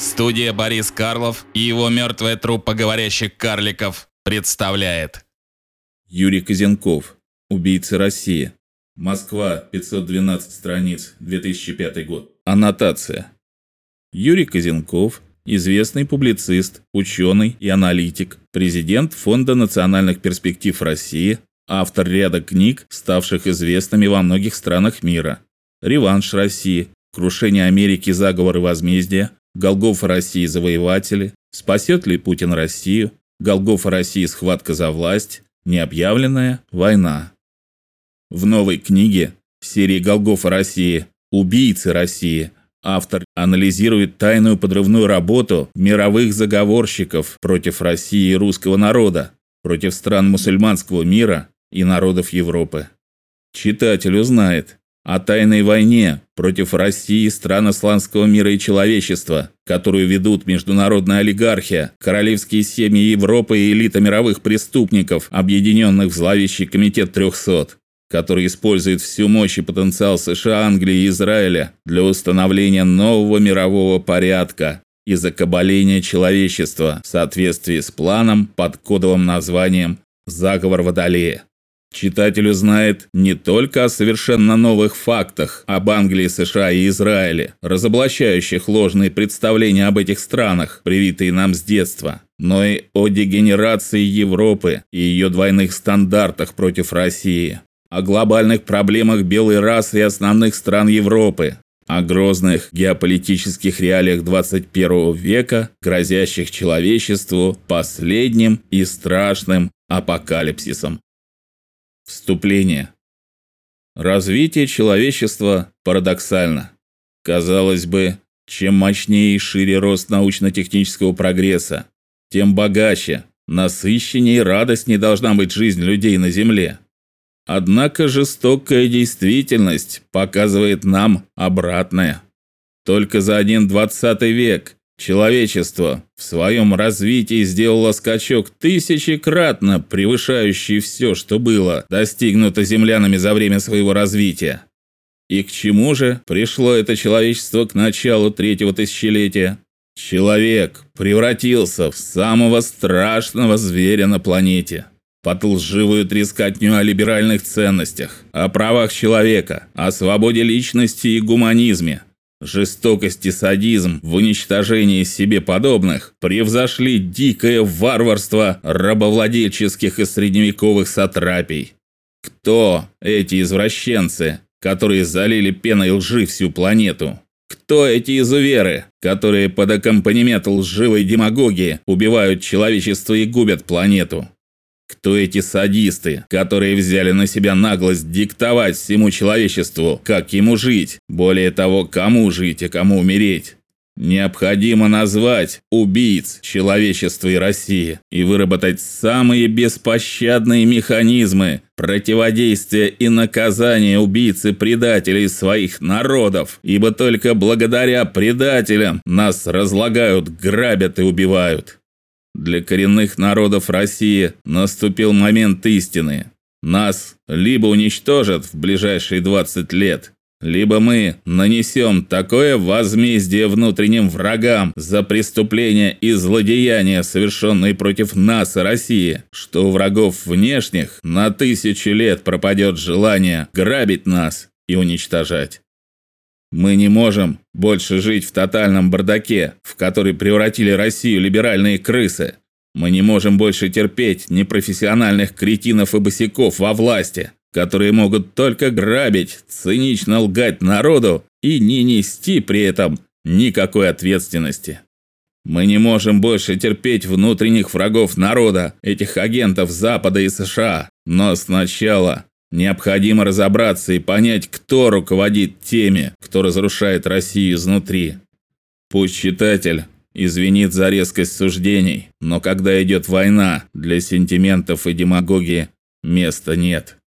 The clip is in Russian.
Студия Борис Карлов и его мертвая труппа говорящих карликов представляет Юрий Козенков. Убийцы России. Москва, 512 страниц, 2005 год. Аннотация. Юрий Козенков известный публицист, ученый и аналитик, президент Фонда национальных перспектив России, автор ряда книг, ставших известными во многих странах мира. Реванш России, Крушение Америки, заговор и возмездие, Голгофа России завоеватели, Спасет ли Путин Россию, Голгофа России схватка за власть, Необъявленная война. В новой книге серии Голгофа России Убийцы России автор анализирует тайную подрывную работу мировых заговорщиков против России и русского народа, против стран мусульманского мира и народов Европы. Читатель узнает, о тайной войне против России, стран исламского мира и человечества, которую ведут международная олигархия, королевские семьи Европы и элита мировых преступников, объединенных в зловещий комитет 300, который использует всю мощь и потенциал США, Англии и Израиля для установления нового мирового порядка и закабаления человечества в соответствии с планом под кодовым названием Заговор Водолея. Читатель узнает не только о совершенно новых фактах об Англии, США и Израиле, разоблачающих ложные представления об этих странах, привитые нам с детства, но и о дегенерации Европы и ее двойных стандартах против России, о глобальных проблемах белой расы и основных стран Европы, о грозных геополитических реалиях 21 века, грозящих человечеству последним и страшным апокалипсисом. Вступление. Развитие человечества парадоксально. Казалось бы, чем мощнее и шире рост научно-технического прогресса, тем богаче, насыщеннее и радостнее должна быть жизнь людей на земле. Однако жестокая действительность показывает нам обратное. Только за один двадцатый век Человечество в своем развитии сделало скачок тысячекратно превышающий все, что было достигнуто землянами за время своего развития. И к чему же пришло это человечество к началу третьего тысячелетия? Человек превратился в самого страшного зверя на планете. Под лживую трескотню о либеральных ценностях, о правах человека, о свободе личности и гуманизме, Жестокость и садизм в уничтожении себе подобных превзошли дикое варварство рабовладельческих и средневековых сатрапий. Кто эти извращенцы, которые залили пеной лжи всю планету? Кто эти изуверы, которые под аккомпанемент лживой демагогии убивают человечество и губят планету? Кто эти садисты, которые взяли на себя наглость диктовать всему человечеству, как ему жить, более того, кому жить и кому умереть? Необходимо назвать убийц человечества и России и выработать самые беспощадные механизмы противодействия и наказания убийц и предателей своих народов, ибо только благодаря предателям нас разлагают, грабят и убивают. Для коренных народов России наступил момент истины. Нас либо уничтожат в ближайшие 20 лет, либо мы нанесем такое возмездие внутренним врагам за преступления и злодеяния, совершенные против нас и России, что у врагов внешних на тысячи лет пропадет желание грабить нас и уничтожать. Мы не можем больше жить в тотальном бардаке, в который превратили Россию либеральные крысы. Мы не можем больше терпеть непрофессиональных кретинов и босиков во власти, которые могут только грабить, цинично лгать народу и не нести при этом никакой ответственности. Мы не можем больше терпеть внутренних врагов народа, этих агентов Запада и США. Но сначала Необходимо разобраться и понять, кто руководит теми, кто разрушает Россию изнутри. Пусть читатель извинит за резкость суждений, но когда идет война, для сентиментов и демагогии места нет.